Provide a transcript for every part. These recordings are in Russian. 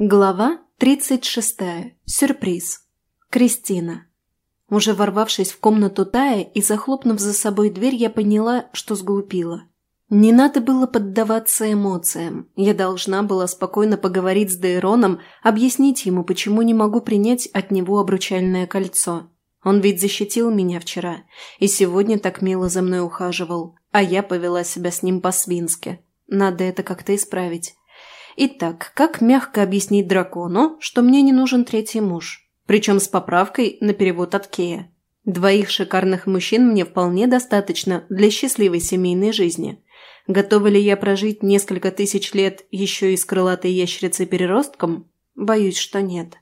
Глава 36. Сюрприз. Кристина. Уже ворвавшись в комнату Тая и захлопнув за собой дверь, я поняла, что сглупила. Не надо было поддаваться эмоциям. Я должна была спокойно поговорить с Дейроном, объяснить ему, почему не могу принять от него обручальное кольцо. Он ведь защитил меня вчера, и сегодня так мило за мной ухаживал, а я повела себя с ним по-свински. Надо это как-то исправить. Итак, как мягко объяснить дракону, что мне не нужен третий муж? Причем с поправкой на перевод от Кея. Двоих шикарных мужчин мне вполне достаточно для счастливой семейной жизни. Готова ли я прожить несколько тысяч лет еще и с крылатой ящерицей-переростком? Боюсь, что нет.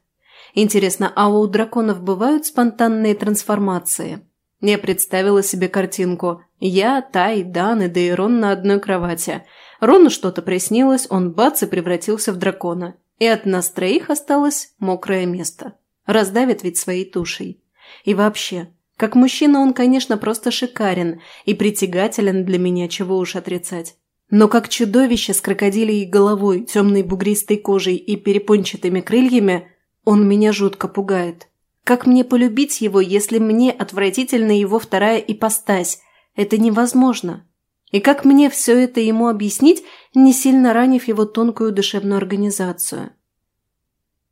Интересно, а у драконов бывают спонтанные трансформации? Я представила себе картинку. Я, Тай, Дан и Дейрон на одной кровати – Рону что-то приснилось, он бац и превратился в дракона. И от нас троих осталось мокрое место. Раздавит ведь своей тушей. И вообще, как мужчина он, конечно, просто шикарен и притягателен для меня, чего уж отрицать. Но как чудовище с крокодилей головой, темной бугристой кожей и перепончатыми крыльями, он меня жутко пугает. Как мне полюбить его, если мне отвратительна его вторая ипостась? Это невозможно. И как мне все это ему объяснить, не сильно ранив его тонкую душевную организацию?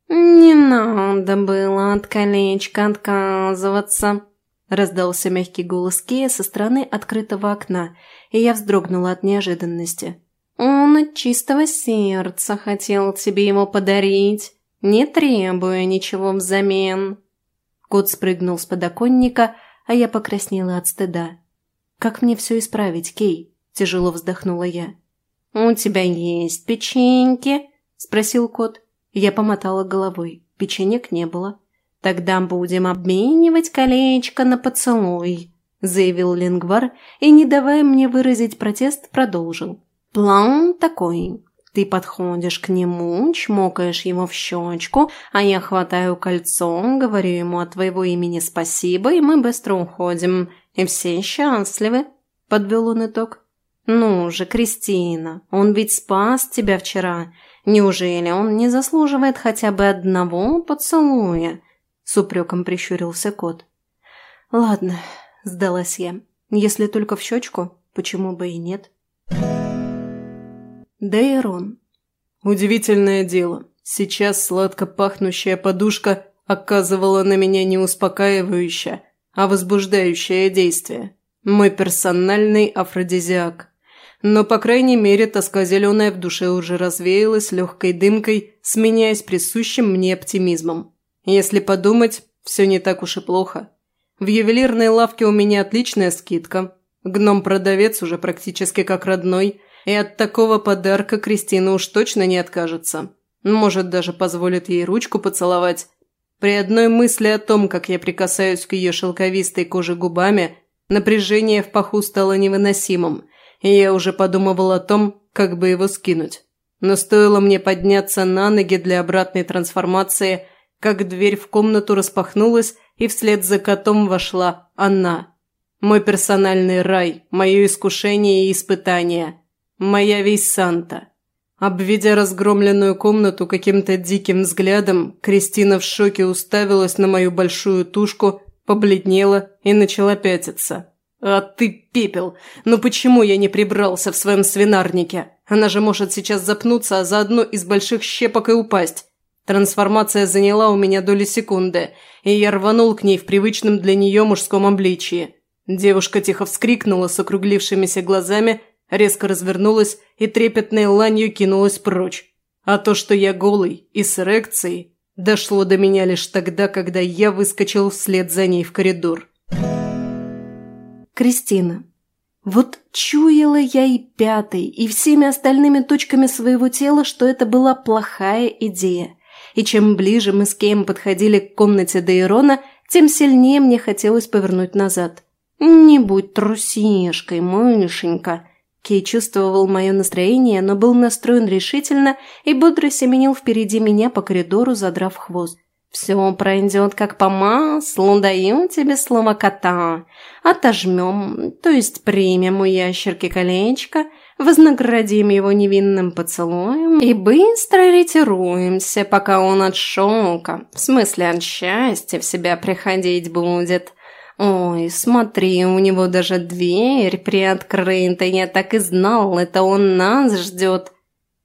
«Не надо было от колечка отказываться», – раздался мягкий голос Кея со стороны открытого окна, и я вздрогнула от неожиданности. «Он от чистого сердца хотел тебе его подарить, не требуя ничего взамен». Кот спрыгнул с подоконника, а я покраснела от стыда. «Как мне все исправить, Кей?» – тяжело вздохнула я. «У тебя есть печеньки?» – спросил кот. Я помотала головой. Печенек не было. «Тогда будем обменивать колечко на поцелуй», – заявил Лингвар и, не давая мне выразить протест, продолжил. «План такой. Ты подходишь к нему, чмокаешь его в щечку, а я хватаю кольцо, говорю ему от твоего имени спасибо, и мы быстро уходим. И все счастливы», – подвел он итог. «Ну же, Кристина, он ведь спас тебя вчера. Неужели он не заслуживает хотя бы одного поцелуя?» С упреком прищурился кот. «Ладно», – сдалась я. «Если только в щечку, почему бы и нет?» Дейрон. Удивительное дело. Сейчас сладко пахнущая подушка оказывала на меня не успокаивающее, а возбуждающее действие. Мой персональный афродизиак. Но, по крайней мере, тоска зеленая в душе уже развеялась легкой дымкой, сменяясь присущим мне оптимизмом. Если подумать, все не так уж и плохо. В ювелирной лавке у меня отличная скидка. Гном-продавец уже практически как родной, и от такого подарка Кристина уж точно не откажется. Может, даже позволит ей ручку поцеловать. При одной мысли о том, как я прикасаюсь к ее шелковистой коже губами, напряжение в паху стало невыносимым – и я уже подумывал о том, как бы его скинуть. Но стоило мне подняться на ноги для обратной трансформации, как дверь в комнату распахнулась, и вслед за котом вошла она. Мой персональный рай, мое искушение и испытание. Моя весь Санта. Обведя разгромленную комнату каким-то диким взглядом, Кристина в шоке уставилась на мою большую тушку, побледнела и начала пятиться. «А ты пепел! Ну почему я не прибрался в своем свинарнике? Она же может сейчас запнуться, а заодно из больших щепок и упасть». Трансформация заняла у меня доли секунды, и я рванул к ней в привычном для нее мужском обличии. Девушка тихо вскрикнула с округлившимися глазами, резко развернулась и трепетной ланью кинулась прочь. А то, что я голый и с эрекцией, дошло до меня лишь тогда, когда я выскочил вслед за ней в коридор. Кристина. Вот чуяла я и пятой, и всеми остальными точками своего тела, что это была плохая идея. И чем ближе мы с Кеем подходили к комнате Дейрона, тем сильнее мне хотелось повернуть назад. «Не будь трусишкой, мышенька!» Кей чувствовал мое настроение, но был настроен решительно и бодро семенил впереди меня по коридору, задрав хвост. «Все пройдет как по маслу, даю тебе слово кота. Отожмем, то есть примем у ящерки колечко, вознаградим его невинным поцелуем и быстро ретируемся, пока он от шока, в смысле от счастья, в себя приходить будет. Ой, смотри, у него даже дверь приоткрыта, я так и знал, это он нас ждет.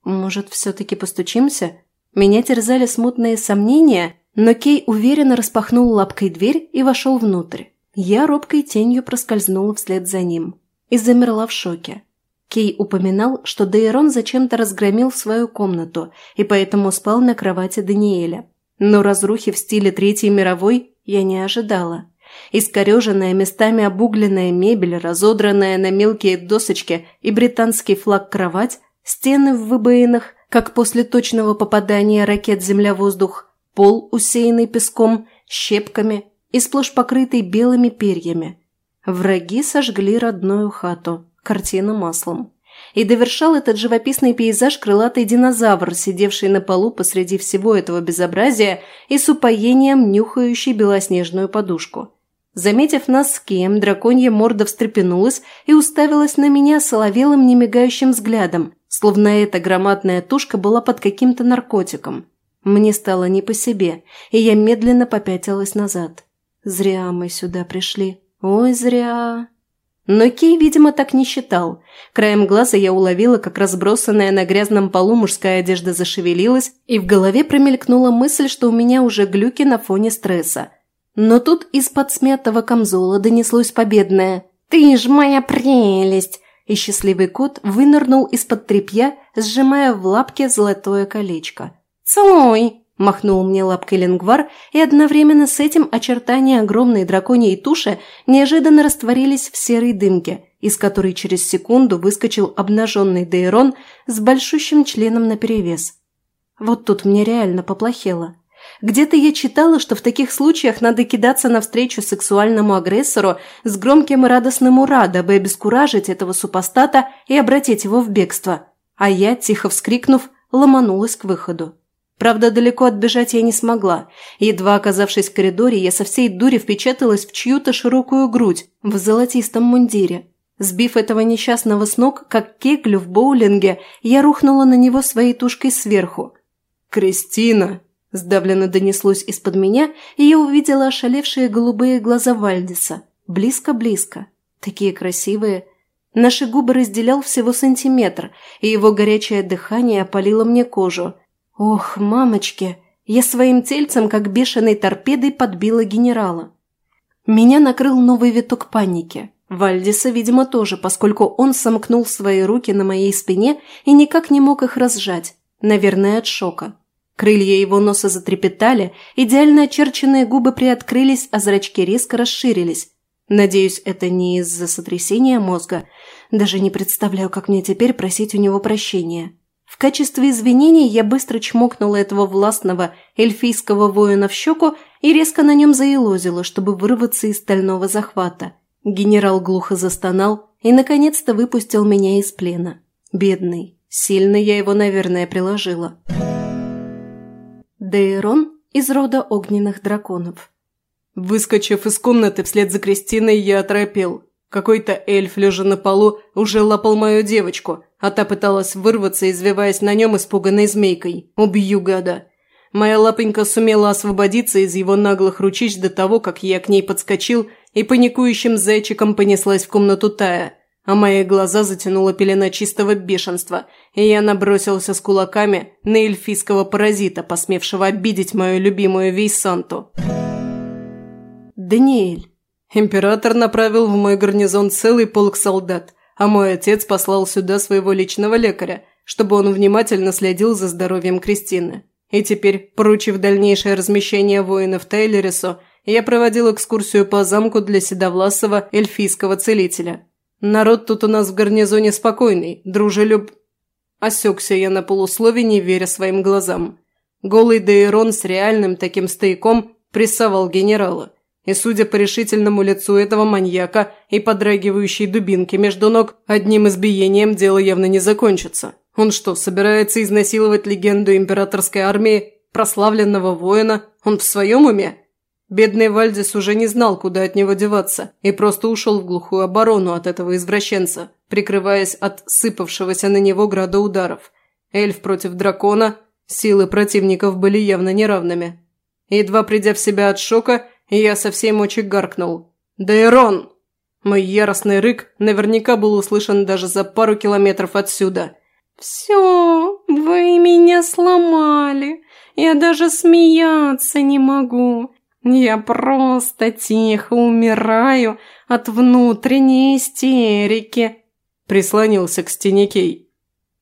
Может, все-таки постучимся? Меня терзали смутные сомнения, но Кей уверенно распахнул лапкой дверь и вошел внутрь. Я робкой тенью проскользнула вслед за ним и замерла в шоке. Кей упоминал, что Дейрон зачем-то разгромил свою комнату и поэтому спал на кровати Даниэля. Но разрухи в стиле Третьей мировой я не ожидала. Искореженная, местами обугленная мебель, разодранная на мелкие досочки и британский флаг-кровать, стены в выбоинах, как после точного попадания ракет земля-воздух, пол, усеянный песком, щепками и сплошь покрытый белыми перьями. Враги сожгли родную хату картина маслом. И довершал этот живописный пейзаж крылатый динозавр, сидевший на полу посреди всего этого безобразия и с упоением нюхающий белоснежную подушку. Заметив нас с Кием, драконья морда встрепенулась и уставилась на меня соловелым немигающим взглядом, словно эта громадная тушка была под каким-то наркотиком. Мне стало не по себе, и я медленно попятилась назад. Зря мы сюда пришли. Ой, зря. Но Кей, видимо, так не считал. Краем глаза я уловила, как разбросанная на грязном полу мужская одежда зашевелилась, и в голове промелькнула мысль, что у меня уже глюки на фоне стресса. Но тут из-под смятого камзола донеслось победное «Ты ж моя прелесть!» И счастливый кот вынырнул из-под тряпья, сжимая в лапке золотое колечко. «Целуй!» Махнул мне лапкой лингвар, и одновременно с этим очертания огромной драконьей туши неожиданно растворились в серой дымке, из которой через секунду выскочил обнаженный Дейрон с большущим членом наперевес. Вот тут мне реально поплохело. Где-то я читала, что в таких случаях надо кидаться навстречу сексуальному агрессору с громким и радостным «Ура!», дабы обескуражить этого супостата и обратить его в бегство. А я, тихо вскрикнув, ломанулась к выходу. Правда, далеко отбежать я не смогла. Едва оказавшись в коридоре, я со всей дури впечаталась в чью-то широкую грудь в золотистом мундире. Сбив этого несчастного с ног, как кеглю в боулинге, я рухнула на него своей тушкой сверху. «Кристина!» – сдавленно донеслось из-под меня, и я увидела ошалевшие голубые глаза Вальдиса. Близко-близко. Такие красивые. Наши губы разделял всего сантиметр, и его горячее дыхание опалило мне кожу – Ох, мамочки, я своим тельцем, как бешеной торпедой, подбила генерала. Меня накрыл новый виток паники. Вальдиса, видимо, тоже, поскольку он сомкнул свои руки на моей спине и никак не мог их разжать, наверное, от шока. Крылья его носа затрепетали, идеально очерченные губы приоткрылись, а зрачки резко расширились. Надеюсь, это не из-за сотрясения мозга. Даже не представляю, как мне теперь просить у него прощения. В качестве извинений я быстро чмокнула этого властного эльфийского воина в щеку и резко на нем заелозила, чтобы вырваться из стального захвата. Генерал глухо застонал и, наконец-то, выпустил меня из плена. Бедный. Сильно я его, наверное, приложила. Дейрон из рода огненных драконов. Выскочив из комнаты вслед за Кристиной, я оторопел. Какой-то эльф, лежа на полу, уже лапал мою девочку – а та пыталась вырваться, извиваясь на нем испуганной змейкой. «Убью гада!» Моя лапонька сумела освободиться из его наглых ручищ до того, как я к ней подскочил и паникующим зайчиком понеслась в комнату Тая, а мои глаза затянула пелена чистого бешенства, и я набросился с кулаками на эльфийского паразита, посмевшего обидеть мою любимую Вейсанту. «Даниэль!» Император направил в мой гарнизон целый полк солдат – а мой отец послал сюда своего личного лекаря, чтобы он внимательно следил за здоровьем Кристины. И теперь, поручив дальнейшее размещение воинов Тейлерису, я проводил экскурсию по замку для седовласого эльфийского целителя. Народ тут у нас в гарнизоне спокойный, дружелюб... Осекся я на полуслове, не веря своим глазам. Голый Дейрон с реальным таким стояком прессовал генерала – и, судя по решительному лицу этого маньяка и подрагивающей дубинке между ног, одним избиением дело явно не закончится. Он что, собирается изнасиловать легенду императорской армии, прославленного воина? Он в своем уме? Бедный Вальдис уже не знал, куда от него деваться, и просто ушел в глухую оборону от этого извращенца, прикрываясь от сыпавшегося на него града ударов. Эльф против дракона, силы противников были явно неравными. Едва придя в себя от шока, я со всей мочи гаркнул. «Дейрон!» Мой яростный рык наверняка был услышан даже за пару километров отсюда. «Все, вы меня сломали. Я даже смеяться не могу. Я просто тихо умираю от внутренней истерики», – прислонился к стене Кей.